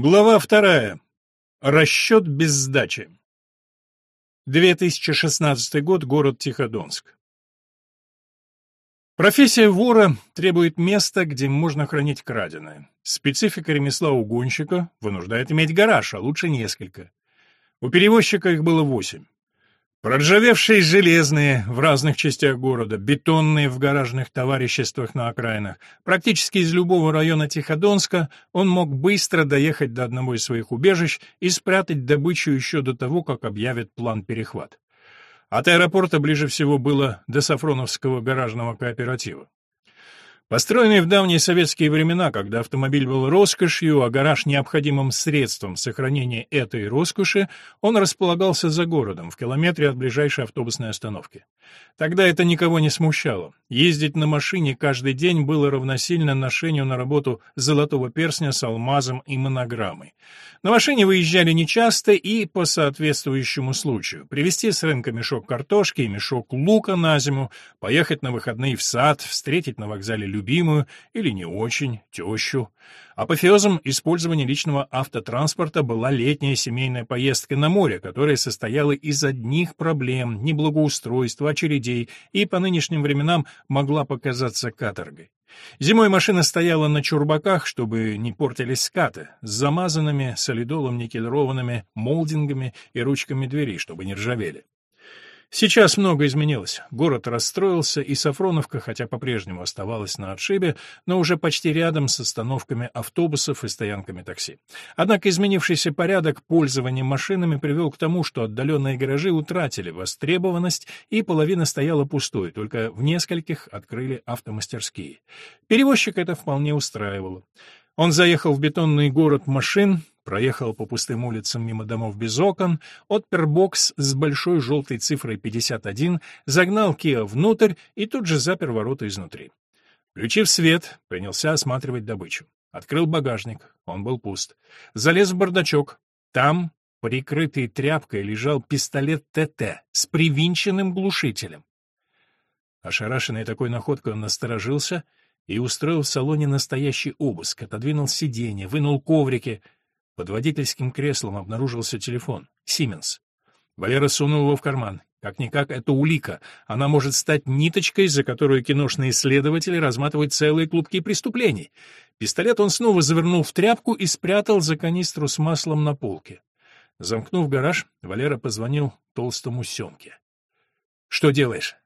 Глава вторая. Расчет без сдачи. 2016 год, город Тиходонск. Профессия вора требует места, где можно хранить краденое. Специфика ремесла угонщика вынуждает иметь гараж, а лучше несколько. У перевозчика их было восемь. Проржавевшие железные в разных частях города, бетонные в гаражных товариществах на окраинах. Практически из любого района Тиходонска он мог быстро доехать до одного из своих убежищ и спрятать добычу еще до того, как объявят план перехват. От аэропорта ближе всего было до Сафроновского гаражного кооператива. Построенный в давние советские времена, когда автомобиль был роскошью, а гараж необходимым средством сохранения этой роскоши, он располагался за городом, в километре от ближайшей автобусной остановки. Тогда это никого не смущало. Ездить на машине каждый день было равносильно ношению на работу золотого перстня с алмазом и монограммой. На машине выезжали нечасто и по соответствующему случаю. Привезти с рынка мешок картошки и мешок лука на зиму, поехать на выходные в сад, встретить на вокзале любимую или не очень, тещу. Апофеозом использования личного автотранспорта была летняя семейная поездка на море, которая состояла из одних проблем, неблагоустройства, очередей и по нынешним временам могла показаться каторгой. Зимой машина стояла на чурбаках, чтобы не портились скаты, с замазанными солидолом никелированными молдингами и ручками дверей, чтобы не ржавели. Сейчас много изменилось. Город расстроился, и Сафроновка, хотя по-прежнему оставалась на отшибе, но уже почти рядом с остановками автобусов и стоянками такси. Однако изменившийся порядок пользования машинами привел к тому, что отдаленные гаражи утратили востребованность, и половина стояла пустой, только в нескольких открыли автомастерские. Перевозчик это вполне устраивало. Он заехал в бетонный город машин, проехал по пустым улицам мимо домов без окон, отпер бокс с большой желтой цифрой 51, загнал Киа внутрь и тут же запер ворота изнутри. Включив свет, принялся осматривать добычу. Открыл багажник, он был пуст. Залез в бардачок. Там, прикрытый тряпкой, лежал пистолет ТТ с привинченным глушителем. Ошарашенный такой находкой, он насторожился и устроил в салоне настоящий обыск, отодвинул сиденье, вынул коврики — под водительским креслом обнаружился телефон. «Сименс». Валера сунул его в карман. Как-никак, это улика. Она может стать ниточкой, за которую киношные исследователи разматывают целые клубки преступлений. Пистолет он снова завернул в тряпку и спрятал за канистру с маслом на полке. Замкнув гараж, Валера позвонил толстому Семке. — Что делаешь?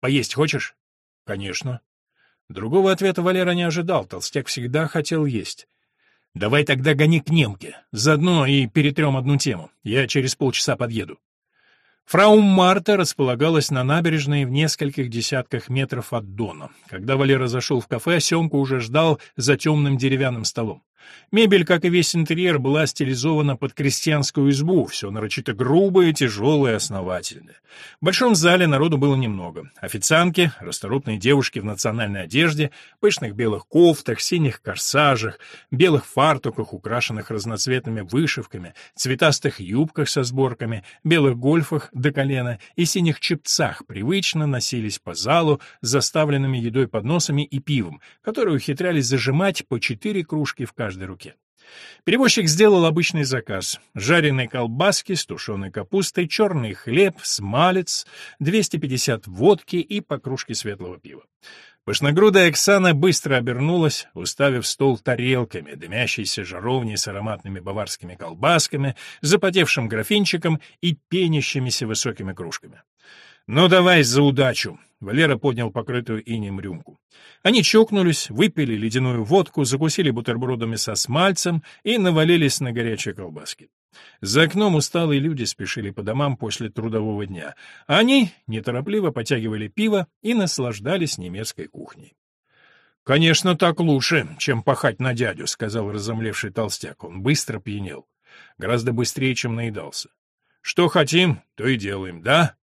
Поесть хочешь? — Конечно. Другого ответа Валера не ожидал, толстяк всегда хотел есть. Давай тогда гони к немке. Заодно и перетрем одну тему. Я через полчаса подъеду. Фрау Марта располагалась на набережной в нескольких десятках метров от Дона. Когда Валера зашел в кафе, Семка уже ждал за темным деревянным столом. Мебель, как и весь интерьер, была стилизована под крестьянскую избу, все нарочито грубое, тяжелое, основательное. В большом зале народу было немного. Официантки, расторопные девушки в национальной одежде, пышных белых кофтах, синих корсажах, белых фартуках, украшенных разноцветными вышивками, цветастых юбках со сборками, белых гольфах до колена и синих чепцах привычно носились по залу с заставленными едой подносами и пивом, которые ухитрялись зажимать по четыре кружки в каждой руке. Перевозчик сделал обычный заказ. Жареные колбаски с тушеной капустой, черный хлеб, смалец, 250 водки и по кружке светлого пива. Пышногрудая Оксана быстро обернулась, уставив стол тарелками, дымящейся жаровней с ароматными баварскими колбасками, запотевшим графинчиком и пенящимися высокими кружками. «Ну давай за удачу!» — Валера поднял покрытую инем рюмку. Они чокнулись, выпили ледяную водку, закусили бутербродами со смальцем и навалились на горячие колбаски. За окном усталые люди спешили по домам после трудового дня. Они неторопливо потягивали пиво и наслаждались немецкой кухней. «Конечно, так лучше, чем пахать на дядю», — сказал разомлевший толстяк. Он быстро пьянел. Гораздо быстрее, чем наедался. «Что хотим, то и делаем, да?»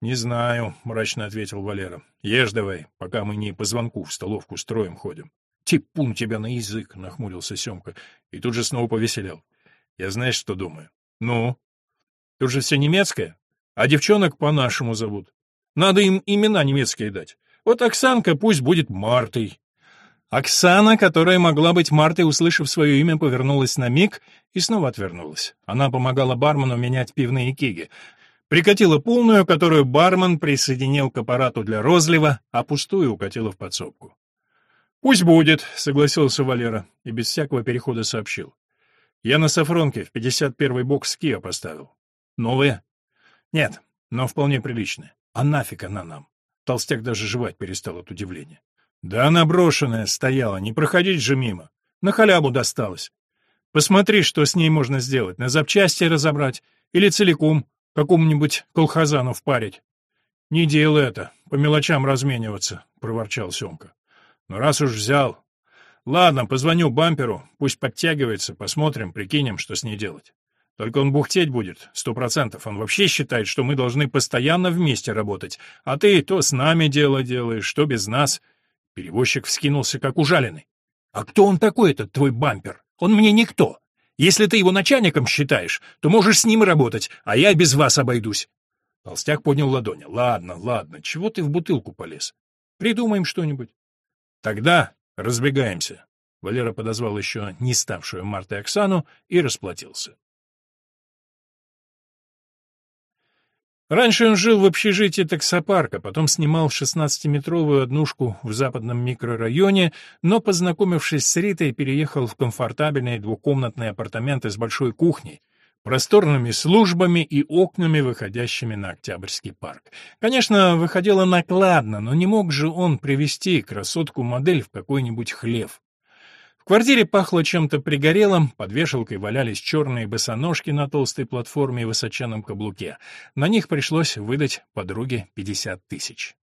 «Не знаю», — мрачно ответил Валера. «Ешь давай, пока мы не по звонку в столовку строим ходим». «Типун тебя на язык!» — нахмурился Семка и тут же снова повеселел. Я знаешь, что думаю? Ну? Тут же все немецкое, а девчонок по-нашему зовут. Надо им имена немецкие дать. Вот Оксанка пусть будет Мартой. Оксана, которая могла быть Мартой, услышав свое имя, повернулась на миг и снова отвернулась. Она помогала бармену менять пивные кеги. Прикатила полную, которую бармен присоединил к аппарату для розлива, а пустую укатила в подсобку. «Пусть будет», — согласился Валера и без всякого перехода сообщил. «Я на Сафронке в 51-й бокс Киа поставил. Новая?» «Нет, но вполне приличная. А нафиг она нам?» Толстяк даже жевать перестал от удивления. Да она брошенная стояла, не проходить же мимо. На халяву досталась. Посмотри, что с ней можно сделать, на запчасти разобрать или целиком какому-нибудь колхозану впарить. Не делай это, по мелочам размениваться, проворчал Семка. Но ну, раз уж взял. Ладно, позвоню бамперу, пусть подтягивается, посмотрим, прикинем, что с ней делать. Только он бухтеть будет, сто процентов. Он вообще считает, что мы должны постоянно вместе работать, а ты то с нами дело делаешь, то без нас. Перевозчик вскинулся, как ужаленный. «А кто он такой, этот твой бампер? Он мне никто. Если ты его начальником считаешь, то можешь с ним работать, а я без вас обойдусь». Толстяк поднял ладони. «Ладно, ладно, чего ты в бутылку полез? Придумаем что-нибудь». «Тогда разбегаемся». Валера подозвал еще не ставшую Мартой Оксану и расплатился. Раньше он жил в общежитии таксопарка, потом снимал 16-метровую однушку в западном микрорайоне, но, познакомившись с Ритой, переехал в комфортабельные двухкомнатные апартаменты с большой кухней, просторными службами и окнами, выходящими на Октябрьский парк. Конечно, выходило накладно, но не мог же он привести красотку-модель в какой-нибудь хлев квартире пахло чем-то пригорелым, под вешалкой валялись черные босоножки на толстой платформе и высоченном каблуке. На них пришлось выдать подруге 50 тысяч.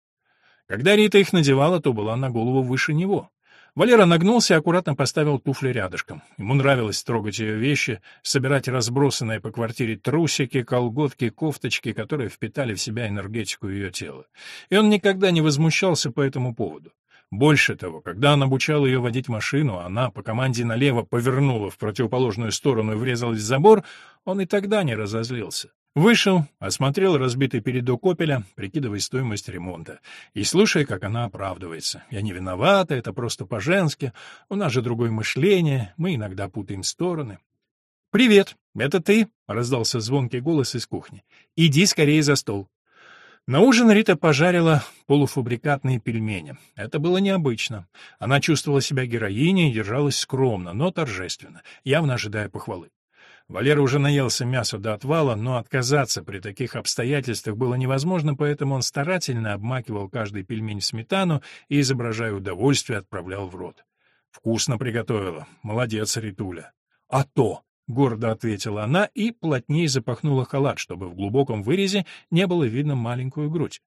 Когда Рита их надевала, то была на голову выше него. Валера нагнулся и аккуратно поставил туфли рядышком. Ему нравилось трогать ее вещи, собирать разбросанные по квартире трусики, колготки, кофточки, которые впитали в себя энергетику ее тела. И он никогда не возмущался по этому поводу. Больше того, когда он обучал ее водить машину, она по команде налево повернула в противоположную сторону и врезалась в забор, он и тогда не разозлился. Вышел, осмотрел разбитый передок «Опеля», прикидывая стоимость ремонта, и слушая, как она оправдывается. «Я не виновата, это просто по-женски, у нас же другое мышление, мы иногда путаем стороны». «Привет, это ты?» — раздался звонкий голос из кухни. «Иди скорее за стол». На ужин Рита пожарила полуфабрикатные пельмени. Это было необычно. Она чувствовала себя героиней и держалась скромно, но торжественно, явно ожидая похвалы. Валера уже наелся мяса до отвала, но отказаться при таких обстоятельствах было невозможно, поэтому он старательно обмакивал каждый пельмень в сметану и, изображая удовольствие, отправлял в рот. «Вкусно приготовила. Молодец, Ритуля». «А то!» — гордо ответила она и плотнее запахнула халат, чтобы в глубоком вырезе не было видно маленькую грудь.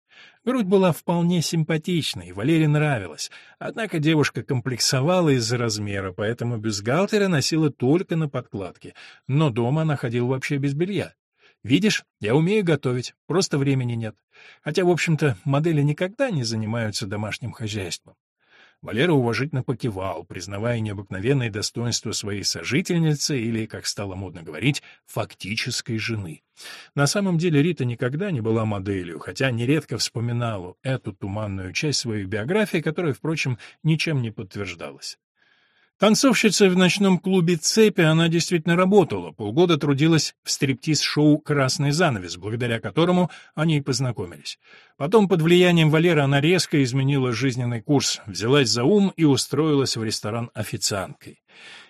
Грудь была вполне симпатичной, Валере нравилась. Однако девушка комплексовала из-за размера, поэтому бюстгальтера носила только на подкладке. Но дома она ходила вообще без белья. «Видишь, я умею готовить, просто времени нет. Хотя, в общем-то, модели никогда не занимаются домашним хозяйством. Валера уважительно покивал, признавая необыкновенное достоинство своей сожительницы или, как стало модно говорить, фактической жены. На самом деле Рита никогда не была моделью, хотя нередко вспоминала эту туманную часть своей биографии, которая, впрочем, ничем не подтверждалась. Танцовщицей в ночном клубе «Цепи» она действительно работала, полгода трудилась в стриптиз-шоу «Красный занавес», благодаря которому они и познакомились. Потом под влиянием Валеры она резко изменила жизненный курс, взялась за ум и устроилась в ресторан официанткой.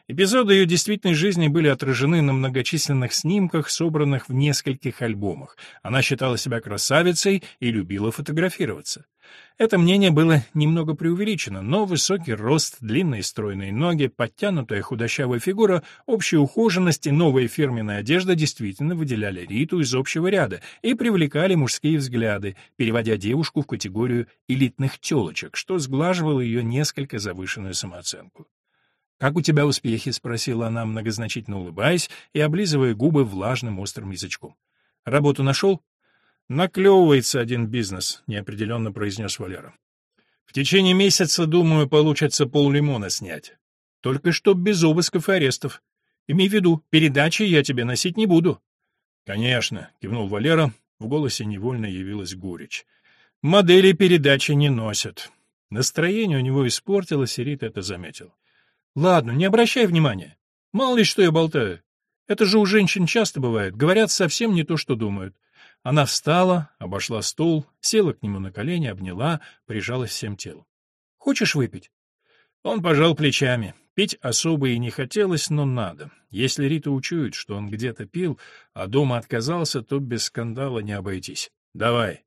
Эпизоды ее действительной жизни были отражены на многочисленных снимках, собранных в нескольких альбомах. Она считала себя красавицей и любила фотографироваться. Это мнение было немного преувеличено, но высокий рост, длинные стройные ноги, подтянутая худощавая фигура, общая ухоженность и новая фирменная одежда действительно выделяли Риту из общего ряда и привлекали мужские взгляды, переводя девушку в категорию элитных телочек, что сглаживало ее несколько завышенную самооценку. «Как у тебя успехи?» — спросила она, многозначительно улыбаясь и облизывая губы влажным острым язычком. «Работу нашел?» «Наклевывается один бизнес», — неопределенно произнес Валера. «В течение месяца, думаю, получится пол-лимона снять. Только что без обысков и арестов. Имей в виду, передачи я тебе носить не буду». «Конечно», — кивнул Валера, в голосе невольно явилась горечь. «Модели передачи не носят. Настроение у него испортилось, и Рита это заметил. «Ладно, не обращай внимания. Мало ли, что я болтаю. Это же у женщин часто бывает. Говорят совсем не то, что думают. Она встала, обошла стул, села к нему на колени, обняла, прижалась всем телом. «Хочешь выпить?» Он пожал плечами. Пить особо и не хотелось, но надо. Если Рита учует, что он где-то пил, а дома отказался, то без скандала не обойтись. «Давай».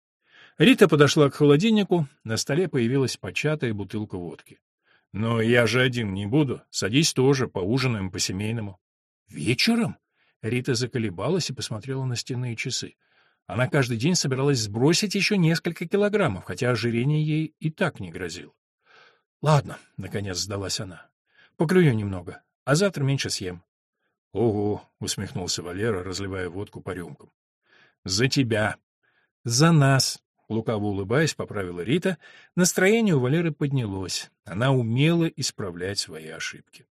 Рита подошла к холодильнику, на столе появилась початая бутылка водки. «Но я же один не буду. Садись тоже, поужинаем по-семейному». «Вечером?» Рита заколебалась и посмотрела на стенные часы. Она каждый день собиралась сбросить еще несколько килограммов, хотя ожирение ей и так не грозило. «Ладно», — наконец сдалась она, — «поклюю немного, а завтра меньше съем». «Ого», — усмехнулся Валера, разливая водку по рюмкам. «За тебя». «За нас», — лукаво улыбаясь, поправила Рита. Настроение у Валеры поднялось. Она умела исправлять свои ошибки.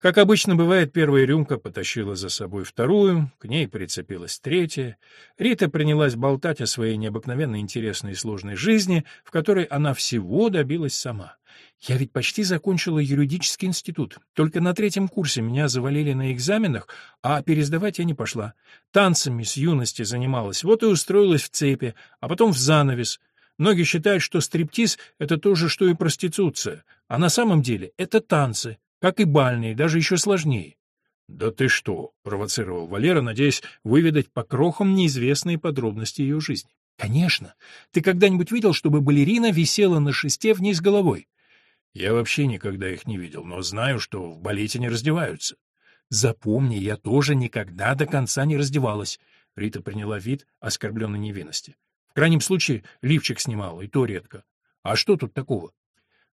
Как обычно бывает, первая рюмка потащила за собой вторую, к ней прицепилась третья. Рита принялась болтать о своей необыкновенно интересной и сложной жизни, в которой она всего добилась сама. Я ведь почти закончила юридический институт. Только на третьем курсе меня завалили на экзаменах, а пересдавать я не пошла. Танцами с юности занималась, вот и устроилась в цепи, а потом в занавес. Многие считают, что стриптиз — это то же, что и проституция, а на самом деле это танцы. Как и бальные, даже еще сложнее. «Да ты что?» — провоцировал Валера, надеясь выведать по крохам неизвестные подробности ее жизни. «Конечно. Ты когда-нибудь видел, чтобы балерина висела на шесте вниз головой?» «Я вообще никогда их не видел, но знаю, что в балете не раздеваются». «Запомни, я тоже никогда до конца не раздевалась». Рита приняла вид оскорбленной невинности. «В крайнем случае лифчик снимала, и то редко. А что тут такого?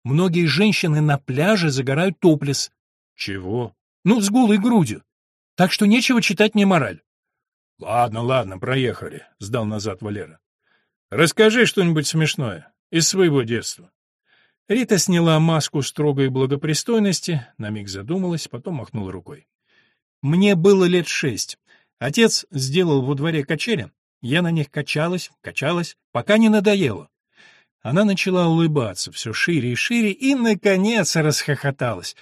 Многие женщины на пляже загорают топлес. Чего? Ну, с голой грудью. Так что нечего читать мне мораль. Ладно, ладно, проехали, сдал назад Валера. Расскажи что-нибудь смешное из своего детства. Рита сняла маску строгой благопристойности, на миг задумалась, потом махнула рукой. Мне было лет шесть. Отец сделал во дворе качели. Я на них качалась, качалась, пока не надоело. Она начала улыбаться все шире и шире и, наконец, расхохоталась.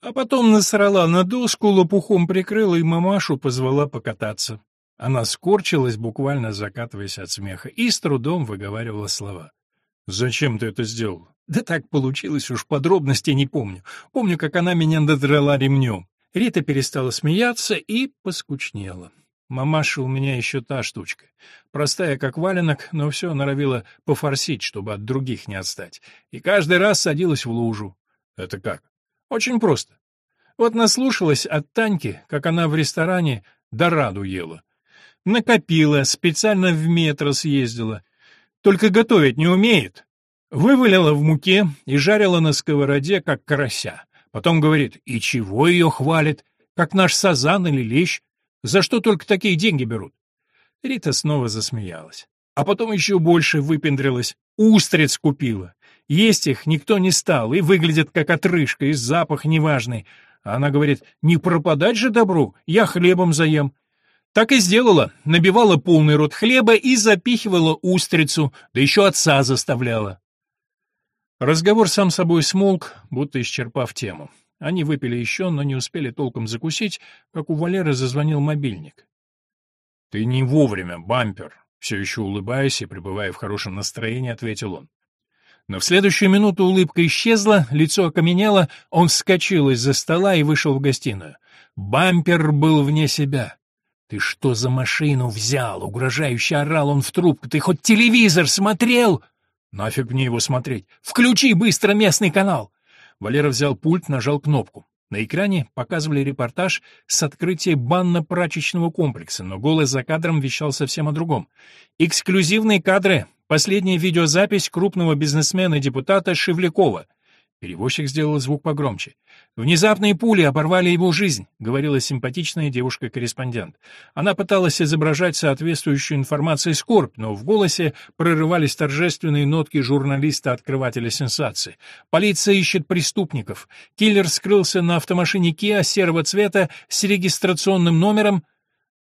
А потом насрала на доску, лопухом прикрыла и мамашу позвала покататься. Она скорчилась, буквально закатываясь от смеха, и с трудом выговаривала слова. «Зачем ты это сделал?» «Да так получилось, уж подробностей не помню. Помню, как она меня надрала ремнем». Рита перестала смеяться и поскучнела. Мамаша у меня еще та штучка. Простая, как валенок, но все норовила пофорсить, чтобы от других не отстать. И каждый раз садилась в лужу. Это как? Очень просто. Вот наслушалась от Таньки, как она в ресторане дораду ела. Накопила, специально в метро съездила. Только готовить не умеет. Вывалила в муке и жарила на сковороде, как карася. Потом говорит, и чего ее хвалит, как наш сазан или лещ. За что только такие деньги берут? Рита снова засмеялась. А потом еще больше выпендрилась. Устриц купила. Есть их никто не стал, и выглядят как отрыжка, и запах неважный. Она говорит, не пропадать же добру, я хлебом заем. Так и сделала, набивала полный рот хлеба и запихивала устрицу, да еще отца заставляла. Разговор сам собой смолк, будто исчерпав тему. Они выпили еще, но не успели толком закусить, как у Валеры зазвонил мобильник. «Ты не вовремя, бампер!» Все еще улыбаясь и пребывая в хорошем настроении, ответил он. Но в следующую минуту улыбка исчезла, лицо окаменело, он вскочил из-за стола и вышел в гостиную. Бампер был вне себя. «Ты что за машину взял?» — угрожающе орал он в трубку. «Ты хоть телевизор смотрел?» «Нафиг мне его смотреть? Включи быстро местный канал!» Валера взял пульт, нажал кнопку. На экране показывали репортаж с открытия банно-прачечного комплекса, но голос за кадром вещал совсем о другом. Эксклюзивные кадры. Последняя видеозапись крупного бизнесмена-депутата Шевлякова — Перевозчик сделал звук погромче. «Внезапные пули оборвали его жизнь», — говорила симпатичная девушка-корреспондент. Она пыталась изображать соответствующую информацию скорбь, но в голосе прорывались торжественные нотки журналиста-открывателя сенсации. «Полиция ищет преступников. Киллер скрылся на автомашине Kia серого цвета с регистрационным номером...»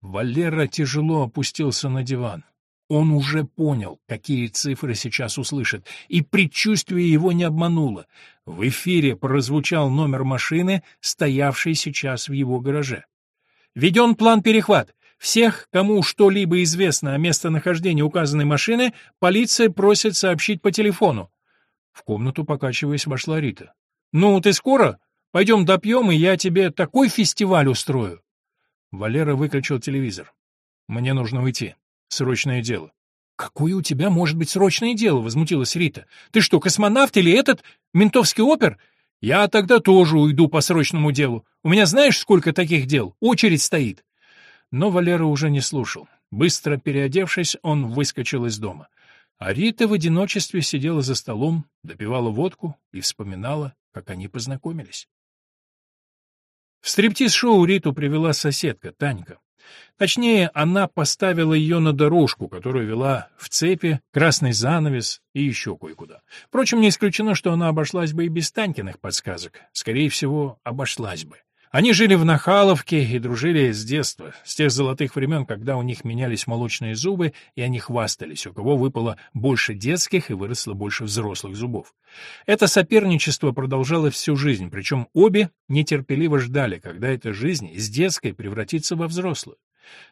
Валера тяжело опустился на диван. Он уже понял, какие цифры сейчас услышит, и предчувствие его не обмануло. В эфире прозвучал номер машины, стоявшей сейчас в его гараже. «Введен план перехват. Всех, кому что-либо известно о местонахождении указанной машины, полиция просит сообщить по телефону». В комнату, покачиваясь, вошла Рита. «Ну, ты скоро? Пойдем допьем, и я тебе такой фестиваль устрою». Валера выключил телевизор. «Мне нужно уйти. Срочное дело. «Какое у тебя может быть срочное дело?» — возмутилась Рита. «Ты что, космонавт или этот, ментовский опер? Я тогда тоже уйду по срочному делу. У меня знаешь, сколько таких дел? Очередь стоит». Но Валера уже не слушал. Быстро переодевшись, он выскочил из дома. А Рита в одиночестве сидела за столом, допивала водку и вспоминала, как они познакомились. В стриптиз-шоу Риту привела соседка, Танька. Точнее, она поставила ее на дорожку, которая вела в цепи, красный занавес и еще кое-куда. Впрочем, не исключено, что она обошлась бы и без Танькиных подсказок. Скорее всего, обошлась бы. Они жили в Нахаловке и дружили с детства, с тех золотых времен, когда у них менялись молочные зубы, и они хвастались, у кого выпало больше детских и выросло больше взрослых зубов. Это соперничество продолжалось всю жизнь, причем обе нетерпеливо ждали, когда эта жизнь из детской превратится во взрослую.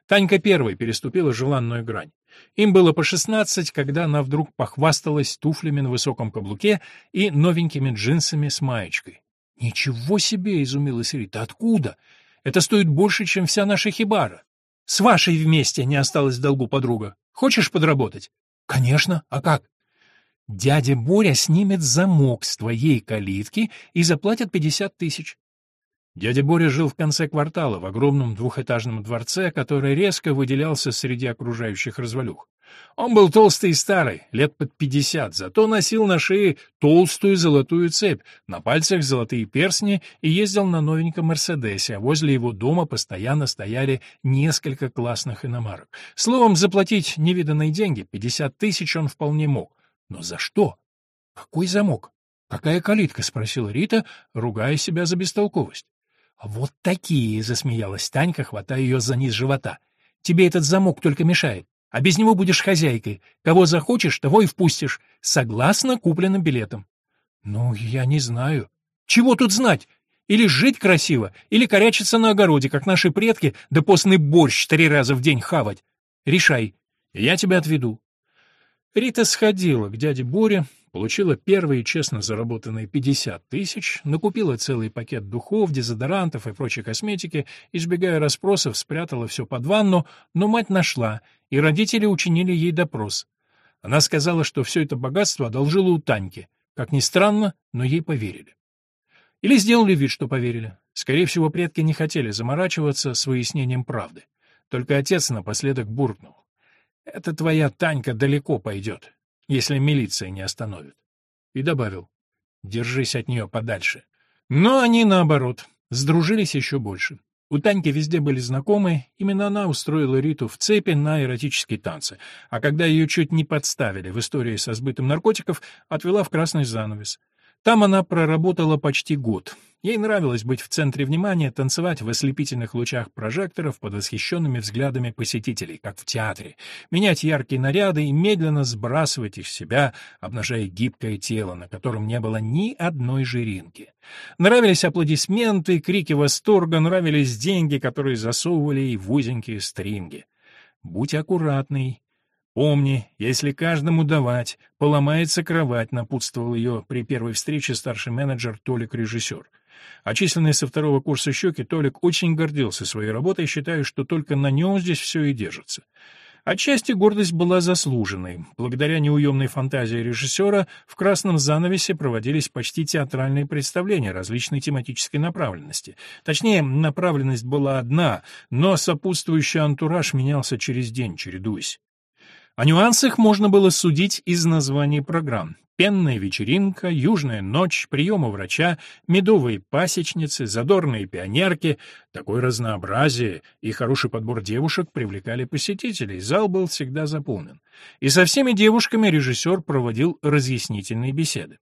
Танька первой переступила желанную грань. Им было по шестнадцать, когда она вдруг похвасталась туфлями на высоком каблуке и новенькими джинсами с маечкой. «Ничего себе!» — изумилась Рита. «Откуда? Это стоит больше, чем вся наша хибара. С вашей вместе не осталось в долгу подруга. Хочешь подработать?» «Конечно. А как?» «Дядя Боря снимет замок с твоей калитки и заплатит пятьдесят тысяч. Дядя Боря жил в конце квартала, в огромном двухэтажном дворце, который резко выделялся среди окружающих развалюх. Он был толстый и старый, лет под пятьдесят, зато носил на шее толстую золотую цепь, на пальцах золотые перстни и ездил на новеньком «Мерседесе», а возле его дома постоянно стояли несколько классных иномарок. Словом, заплатить невиданные деньги, пятьдесят тысяч он вполне мог. Но за что? Какой замок? Какая калитка? — спросила Рита, ругая себя за бестолковость. «Вот такие!» — засмеялась Танька, хватая ее за низ живота. «Тебе этот замок только мешает, а без него будешь хозяйкой. Кого захочешь, того и впустишь, согласно купленным билетам». «Ну, я не знаю». «Чего тут знать? Или жить красиво, или корячиться на огороде, как наши предки, да постный борщ три раза в день хавать. Решай, я тебя отведу». Рита сходила к дяде Боре, получила первые честно заработанные 50 тысяч, накупила целый пакет духов, дезодорантов и прочей косметики, избегая расспросов, спрятала все под ванну, но мать нашла, и родители учинили ей допрос. Она сказала, что все это богатство одолжила у Таньки. Как ни странно, но ей поверили. Или сделали вид, что поверили. Скорее всего, предки не хотели заморачиваться с выяснением правды. Только отец напоследок буркнул. «Это твоя Танька далеко пойдет если милиция не остановит. И добавил, держись от нее подальше. Но они, наоборот, сдружились еще больше. У Таньки везде были знакомые, именно она устроила Риту в цепи на эротические танцы, а когда ее чуть не подставили в истории со сбытом наркотиков, отвела в красный занавес. Там она проработала почти год. Ей нравилось быть в центре внимания, танцевать в ослепительных лучах прожекторов под восхищенными взглядами посетителей, как в театре, менять яркие наряды и медленно сбрасывать их с себя, обнажая гибкое тело, на котором не было ни одной жиринки. Нравились аплодисменты, крики восторга, нравились деньги, которые засовывали ей в узенькие стринги. «Будь аккуратный», «Помни, если каждому давать, поломается кровать», — напутствовал ее при первой встрече старший менеджер Толик-режиссер. Очисленный со второго курса щеки, Толик очень гордился своей работой, считая, что только на нем здесь все и держится. Отчасти гордость была заслуженной. Благодаря неуемной фантазии режиссера в «Красном занавесе» проводились почти театральные представления различной тематической направленности. Точнее, направленность была одна, но сопутствующий антураж менялся через день, чередуясь. О нюансах можно было судить из названий программ. Пенная вечеринка, южная ночь, приемы врача, медовые пасечницы, задорные пионерки. Такое разнообразие и хороший подбор девушек привлекали посетителей, зал был всегда заполнен. И со всеми девушками режиссер проводил разъяснительные беседы.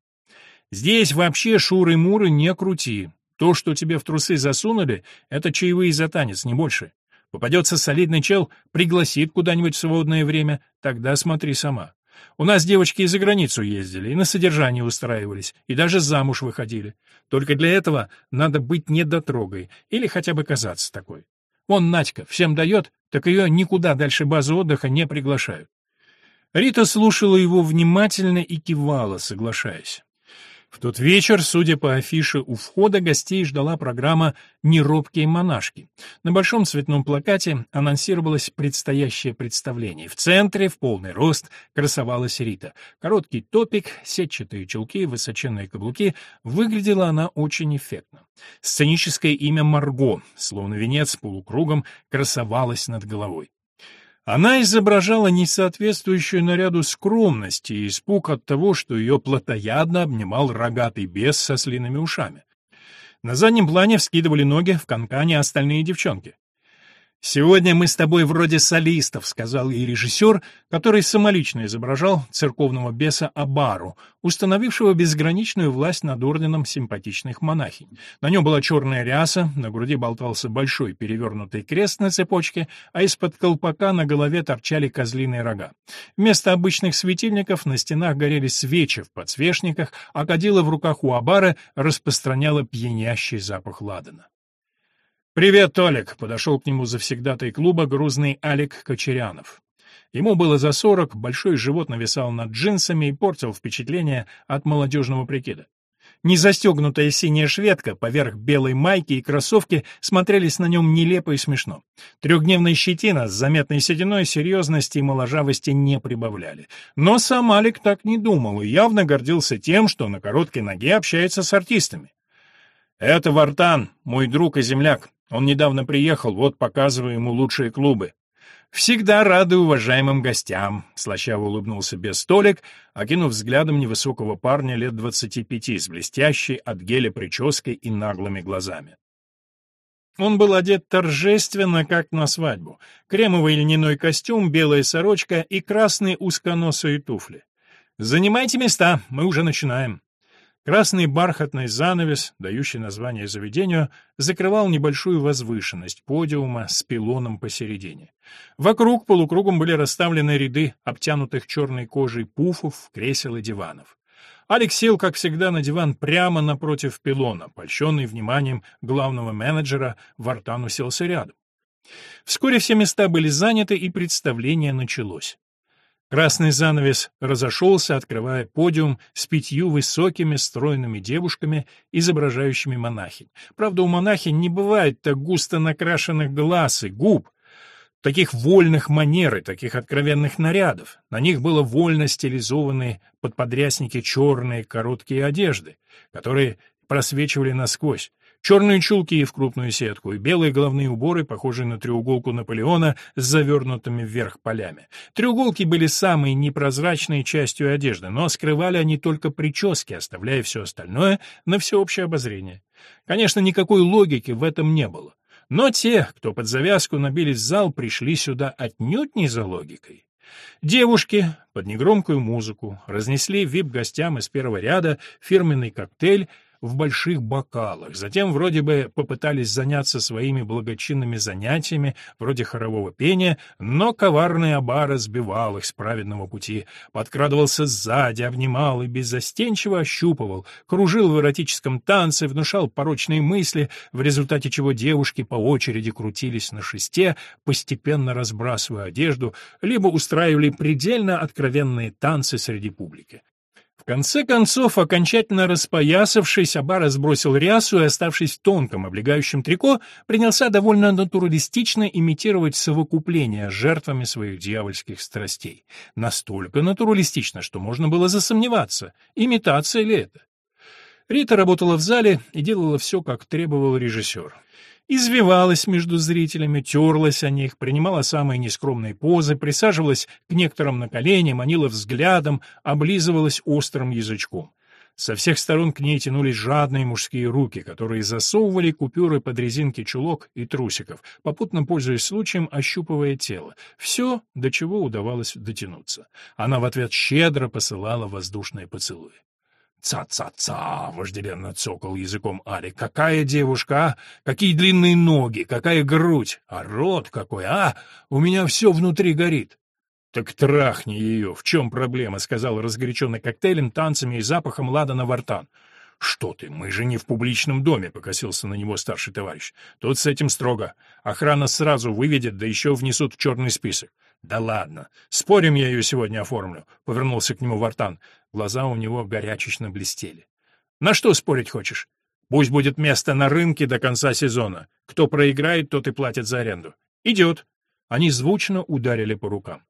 Здесь вообще шуры-муры не крути. То, что тебе в трусы засунули, это чаевые за танец, не больше. Попадется солидный чел, пригласит куда-нибудь в свободное время, тогда смотри сама. У нас девочки и за границу ездили, и на содержание устраивались, и даже замуж выходили. Только для этого надо быть недотрогой, или хотя бы казаться такой. Вон Надька всем дает, так ее никуда дальше базы отдыха не приглашают. Рита слушала его внимательно и кивала, соглашаясь. В тот вечер, судя по афише у входа, гостей ждала программа «Неробкие монашки». На большом цветном плакате анонсировалось предстоящее представление. В центре, в полный рост, красовалась Рита. Короткий топик, сетчатые чулки, высоченные каблуки. Выглядела она очень эффектно. Сценическое имя Марго, словно венец полукругом, красовалось над головой. Она изображала несоответствующую наряду скромность и испуг от того, что ее плотоядно обнимал рогатый бес со слиными ушами. На заднем плане вскидывали ноги в канкане остальные девчонки. «Сегодня мы с тобой вроде солистов», — сказал ей режиссер, который самолично изображал церковного беса Абару, установившего безграничную власть над орденом симпатичных монахинь. На нем была черная ряса, на груди болтался большой перевернутый крест на цепочке, а из-под колпака на голове торчали козлиные рога. Вместо обычных светильников на стенах горели свечи в подсвечниках, а кадила в руках у Абара распространяла пьянящий запах ладана. «Привет, Толик!» — подошел к нему завсегдатай клуба грузный Алик Кочерянов. Ему было за сорок, большой живот нависал над джинсами и портил впечатление от молодежного прикида. Незастегнутая синяя шведка поверх белой майки и кроссовки смотрелись на нем нелепо и смешно. Трехдневная щетина с заметной сединой серьезности и моложавости не прибавляли. Но сам Алик так не думал и явно гордился тем, что на короткой ноге общается с артистами. «Это Вартан, мой друг и земляк. Он недавно приехал, вот показываю ему лучшие клубы. «Всегда рады уважаемым гостям», — слащаво улыбнулся без столик, окинув взглядом невысокого парня лет двадцати пяти с блестящей от геля прической и наглыми глазами. Он был одет торжественно, как на свадьбу. Кремовый льняной костюм, белая сорочка и красные узконосые туфли. «Занимайте места, мы уже начинаем». Красный бархатный занавес, дающий название заведению, закрывал небольшую возвышенность подиума с пилоном посередине. Вокруг полукругом были расставлены ряды обтянутых черной кожей пуфов, кресел и диванов. Алекс сел, как всегда, на диван прямо напротив пилона, польщенный вниманием главного менеджера, Вартан уселся рядом. Вскоре все места были заняты, и представление началось. Красный занавес разошелся, открывая подиум с пятью высокими стройными девушками, изображающими монахинь. Правда, у монахинь не бывает так густо накрашенных глаз и губ, таких вольных манер и таких откровенных нарядов. На них было вольно стилизованные под подрясники черные короткие одежды, которые просвечивали насквозь, Черные чулки в крупную сетку и белые головные уборы, похожие на треуголку Наполеона с завернутыми вверх полями. Треуголки были самой непрозрачной частью одежды, но скрывали они только прически, оставляя все остальное на всеобщее обозрение. Конечно, никакой логики в этом не было. Но те, кто под завязку набились в зал, пришли сюда отнюдь не за логикой. Девушки под негромкую музыку разнесли вип-гостям из первого ряда фирменный коктейль в больших бокалах. Затем вроде бы попытались заняться своими благочинными занятиями, вроде хорового пения, но коварный Абара сбивал их с праведного пути, подкрадывался сзади, обнимал и беззастенчиво ощупывал, кружил в эротическом танце, внушал порочные мысли, в результате чего девушки по очереди крутились на шесте, постепенно разбрасывая одежду, либо устраивали предельно откровенные танцы среди публики. В конце концов, окончательно распоясавшись, Аба сбросил рясу и, оставшись в тонком облегающем трико, принялся довольно натуралистично имитировать совокупление с жертвами своих дьявольских страстей. Настолько натуралистично, что можно было засомневаться, имитация ли это. Рита работала в зале и делала все, как требовал режиссер извивалась между зрителями, терлась о них, принимала самые нескромные позы, присаживалась к некоторым на колени, манила взглядом, облизывалась острым язычком. Со всех сторон к ней тянулись жадные мужские руки, которые засовывали купюры под резинки чулок и трусиков, попутно пользуясь случаем, ощупывая тело. Все, до чего удавалось дотянуться. Она в ответ щедро посылала воздушные поцелуи. «Ца-ца-ца!» — вожделенно цокал языком Али. «Какая девушка, а? Какие длинные ноги, какая грудь! А рот какой, а? У меня все внутри горит!» «Так трахни ее! В чем проблема?» — сказал разгоряченный коктейлем, танцами и запахом ладана вартан. «Что ты, мы же не в публичном доме», — покосился на него старший товарищ. «Тут с этим строго. Охрана сразу выведет, да еще внесут в черный список». «Да ладно. Спорим, я ее сегодня оформлю», — повернулся к нему Вартан. Глаза у него горячечно блестели. «На что спорить хочешь? Пусть будет место на рынке до конца сезона. Кто проиграет, тот и платит за аренду. Идет». Они звучно ударили по рукам.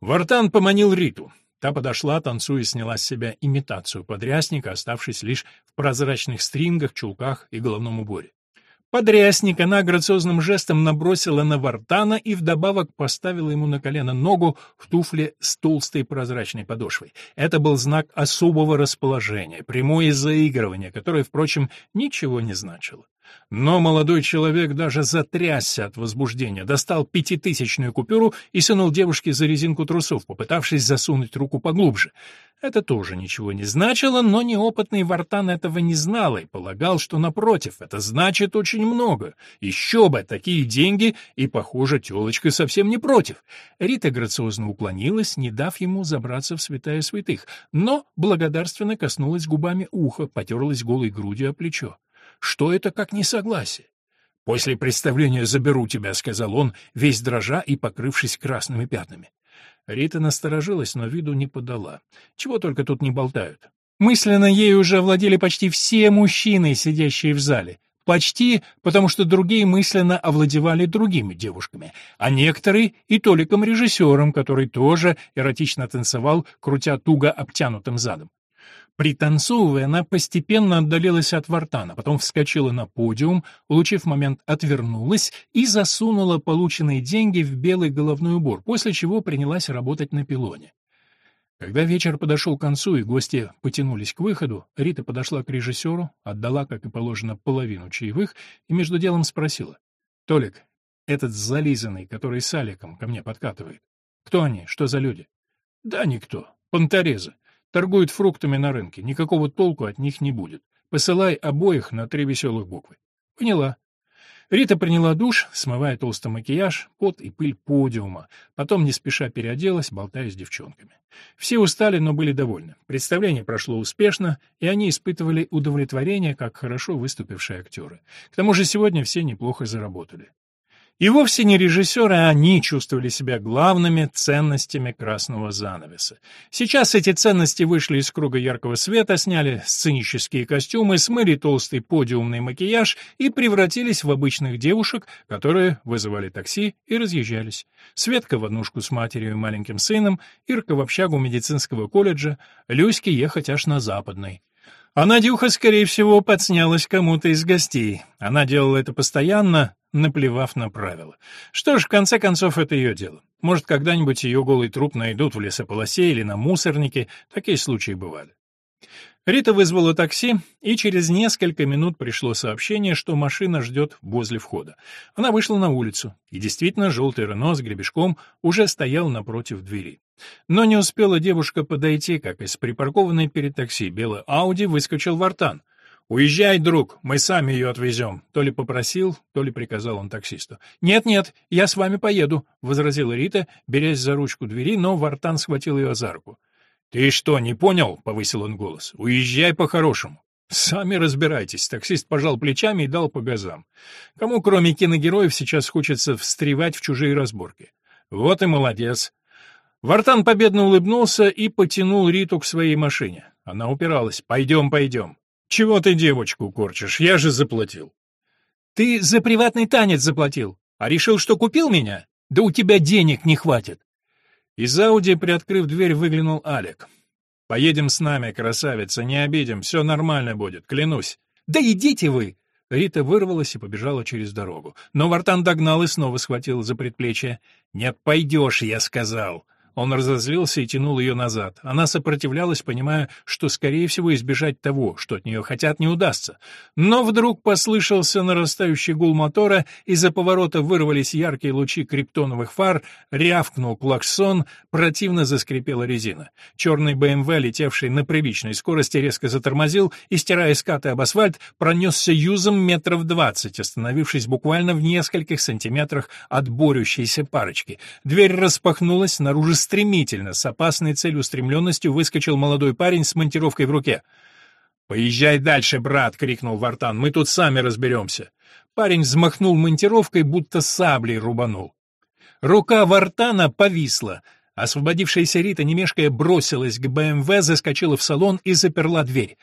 Вартан поманил Риту. Та подошла, танцуя, сняла с себя имитацию подрясника, оставшись лишь в прозрачных стрингах, чулках и головном уборе. Подрясник она грациозным жестом набросила на Вартана и вдобавок поставила ему на колено ногу в туфле с толстой прозрачной подошвой. Это был знак особого расположения, прямое заигрывание, которое, впрочем, ничего не значило. Но молодой человек даже затрясся от возбуждения, достал пятитысячную купюру и сунул девушке за резинку трусов, попытавшись засунуть руку поглубже. Это тоже ничего не значило, но неопытный Вартан этого не знал и полагал, что, напротив, это значит очень много. Еще бы, такие деньги, и, похоже, телочка совсем не против. Рита грациозно уклонилась, не дав ему забраться в святая святых, но благодарственно коснулась губами уха, потерлась голой грудью о плечо. Что это как несогласие? «После представления заберу тебя», — сказал он, весь дрожа и покрывшись красными пятнами. Рита насторожилась, но виду не подала. Чего только тут не болтают. Мысленно ей уже овладели почти все мужчины, сидящие в зале. Почти, потому что другие мысленно овладевали другими девушками, а некоторые и Толиком-режиссером, который тоже эротично танцевал, крутя туго обтянутым задом. Пританцовывая, она постепенно отдалилась от Вартана, потом вскочила на подиум, улучив момент, отвернулась и засунула полученные деньги в белый головной убор, после чего принялась работать на пилоне. Когда вечер подошел к концу и гости потянулись к выходу, Рита подошла к режиссеру, отдала, как и положено, половину чаевых и между делом спросила. «Толик, этот зализанный, который с Аликом ко мне подкатывает, кто они, что за люди?» «Да никто, понторезы. Торгуют фруктами на рынке, никакого толку от них не будет. Посылай обоих на три веселых буквы. Поняла. Рита приняла душ, смывая толстый макияж, пот и пыль подиума. Потом не спеша переоделась, болтая с девчонками. Все устали, но были довольны. Представление прошло успешно, и они испытывали удовлетворение, как хорошо выступившие актеры. К тому же сегодня все неплохо заработали. И вовсе не режиссеры, а они чувствовали себя главными ценностями красного занавеса. Сейчас эти ценности вышли из круга яркого света, сняли сценические костюмы, смыли толстый подиумный макияж и превратились в обычных девушек, которые вызывали такси и разъезжались. Светка в однушку с матерью и маленьким сыном, Ирка в общагу медицинского колледжа, Люське ехать аж на Западный. А Надюха, скорее всего, подснялась кому-то из гостей. Она делала это постоянно, наплевав на правила. Что ж, в конце концов, это ее дело. Может, когда-нибудь ее голый труп найдут в лесополосе или на мусорнике, такие случаи бывали. Рита вызвала такси, и через несколько минут пришло сообщение, что машина ждет возле входа. Она вышла на улицу, и действительно желтый Рено с гребешком уже стоял напротив двери. Но не успела девушка подойти, как из припаркованной перед такси белой Ауди выскочил Вартан. «Уезжай, друг, мы сами ее отвезем», — то ли попросил, то ли приказал он таксисту. «Нет-нет, я с вами поеду», — возразила Рита, берясь за ручку двери, но Вартан схватил ее за руку. «Ты что, не понял?» — повысил он голос. «Уезжай по-хорошему». «Сами разбирайтесь», — таксист пожал плечами и дал по газам. «Кому, кроме киногероев, сейчас хочется встревать в чужие разборки?» «Вот и молодец. Вартан победно улыбнулся и потянул Риту к своей машине. Она упиралась. «Пойдем, пойдем». «Чего ты девочку корчишь? Я же заплатил». «Ты за приватный танец заплатил, а решил, что купил меня? Да у тебя денег не хватит». Из Ауди, приоткрыв дверь, выглянул Алек. «Поедем с нами, красавица, не обидим, все нормально будет, клянусь». «Да идите вы!» Рита вырвалась и побежала через дорогу. Но Вартан догнал и снова схватил за предплечье. «Нет, пойдешь, я сказал». Он разозлился и тянул ее назад. Она сопротивлялась, понимая, что, скорее всего, избежать того, что от нее хотят, не удастся. Но вдруг послышался нарастающий гул мотора, из-за поворота вырвались яркие лучи криптоновых фар, рявкнул клаксон, противно заскрипела резина. Черный БМВ, летевший на приличной скорости, резко затормозил и, стирая скаты об асфальт, пронесся юзом метров двадцать, остановившись буквально в нескольких сантиметрах от борющейся парочки. Дверь распахнулась, снаружи стремительно, с опасной целеустремленностью выскочил молодой парень с монтировкой в руке. «Поезжай дальше, брат!» — крикнул Вартан. «Мы тут сами разберемся!» Парень взмахнул монтировкой, будто саблей рубанул. Рука Вартана повисла. Освободившаяся Рита, немешкая, бросилась к БМВ, заскочила в салон и заперла дверь.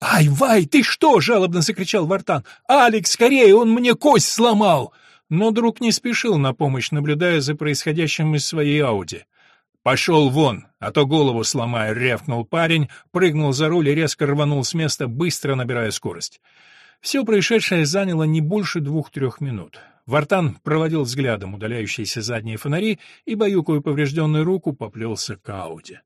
«Ай, Вай, ты что?» — жалобно закричал Вартан. «Алекс, скорее, он мне кость сломал!» Но друг не спешил на помощь, наблюдая за происходящим из своей Ауди. «Пошел вон, а то голову сломаю!» — рявкнул парень, прыгнул за руль и резко рванул с места, быстро набирая скорость. Все происшедшее заняло не больше двух-трех минут. Вартан проводил взглядом удаляющиеся задние фонари и, баюкая поврежденную руку, поплелся к Ауди.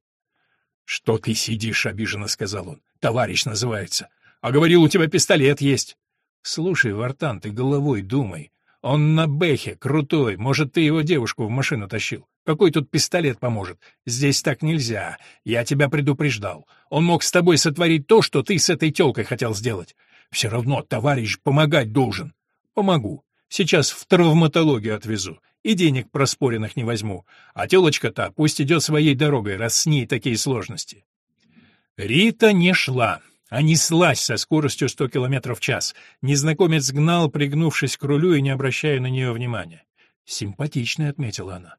«Что ты сидишь?» — обиженно сказал он. «Товарищ называется. А говорил, у тебя пистолет есть». «Слушай, Вартан, ты головой думай. Он на Бэхе, крутой. Может, ты его девушку в машину тащил? Какой тут пистолет поможет? Здесь так нельзя. Я тебя предупреждал. Он мог с тобой сотворить то, что ты с этой тёлкой хотел сделать. Все равно товарищ помогать должен. Помогу. Сейчас в травматологию отвезу. И денег проспоренных не возьму. А тёлочка-то пусть идет своей дорогой, раз с ней такие сложности. Рита не шла а неслась со скоростью 100 км в час. Незнакомец гнал, пригнувшись к рулю и не обращая на нее внимания. «Симпатичная», — отметила она.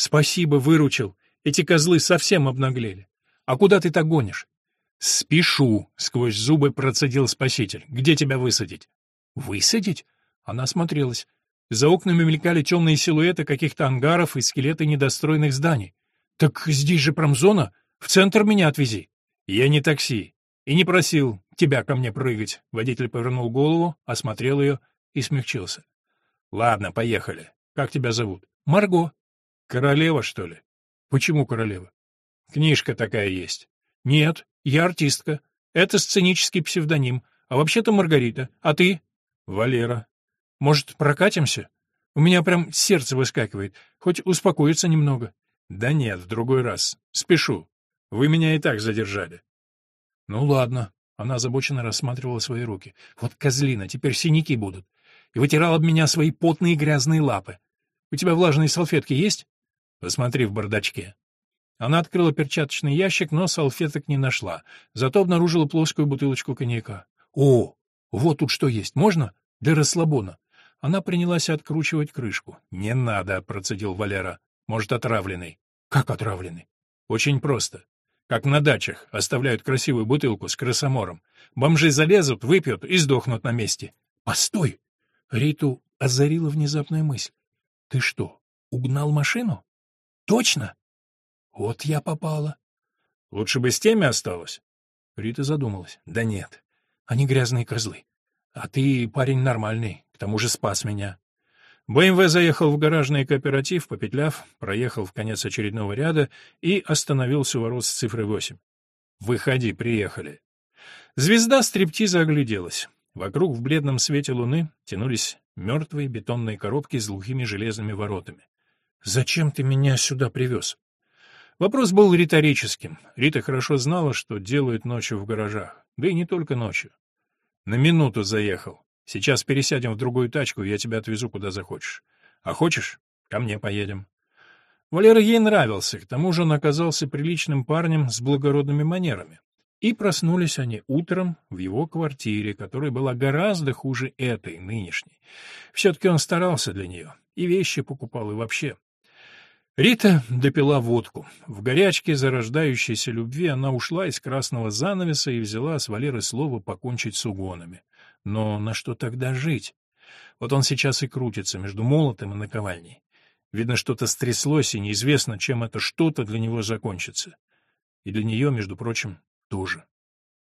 «Спасибо, выручил. Эти козлы совсем обнаглели. А куда ты так гонишь?» «Спешу», — сквозь зубы процедил спаситель. «Где тебя высадить?» «Высадить?» Она смотрелась. За окнами мелькали темные силуэты каких-то ангаров и скелеты недостроенных зданий. «Так здесь же промзона. В центр меня отвези». «Я не такси. И не просил тебя ко мне прыгать. Водитель повернул голову, осмотрел ее и смягчился. Ладно, поехали. Как тебя зовут? Марго. Королева, что ли? Почему королева? Книжка такая есть. Нет, я артистка. Это сценический псевдоним. А вообще-то Маргарита. А ты? Валера. Может, прокатимся? У меня прям сердце выскакивает. Хоть успокоиться немного. Да нет, в другой раз. Спешу. Вы меня и так задержали. Ну ладно. Она озабоченно рассматривала свои руки. Вот козлина, теперь синяки будут. И вытирала об меня свои потные грязные лапы. У тебя влажные салфетки есть? Посмотри в бардачке. Она открыла перчаточный ящик, но салфеток не нашла. Зато обнаружила плоскую бутылочку коньяка. О, вот тут что есть. Можно? Для расслабона. Она принялась откручивать крышку. «Не надо», — процедил Валера. «Может, отравленный». «Как отравленный?» «Очень просто. Как на дачах, оставляют красивую бутылку с красомором. Бомжи залезут, выпьют и сдохнут на месте. Постой! Риту озарила внезапная мысль. Ты что, угнал машину? Точно? Вот я попала. Лучше бы с теми осталось. Рита задумалась. Да нет, они грязные козлы. А ты парень нормальный, к тому же спас меня. БМВ заехал в гаражный кооператив, попетляв, проехал в конец очередного ряда и остановился у ворот с цифрой 8. «Выходи, приехали». Звезда стриптиза огляделась. Вокруг в бледном свете луны тянулись мертвые бетонные коробки с глухими железными воротами. «Зачем ты меня сюда привез?» Вопрос был риторическим. Рита хорошо знала, что делают ночью в гаражах. Да и не только ночью. На минуту заехал. Сейчас пересядем в другую тачку, я тебя отвезу куда захочешь. А хочешь, ко мне поедем. Валера ей нравился, к тому же он оказался приличным парнем с благородными манерами. И проснулись они утром в его квартире, которая была гораздо хуже этой, нынешней. Все-таки он старался для нее, и вещи покупал, и вообще. Рита допила водку. В горячке зарождающейся любви она ушла из красного занавеса и взяла с Валеры слово покончить с угонами. Но на что тогда жить? Вот он сейчас и крутится между молотом и наковальней. Видно, что-то стряслось, и неизвестно, чем это что-то для него закончится. И для нее, между прочим, тоже.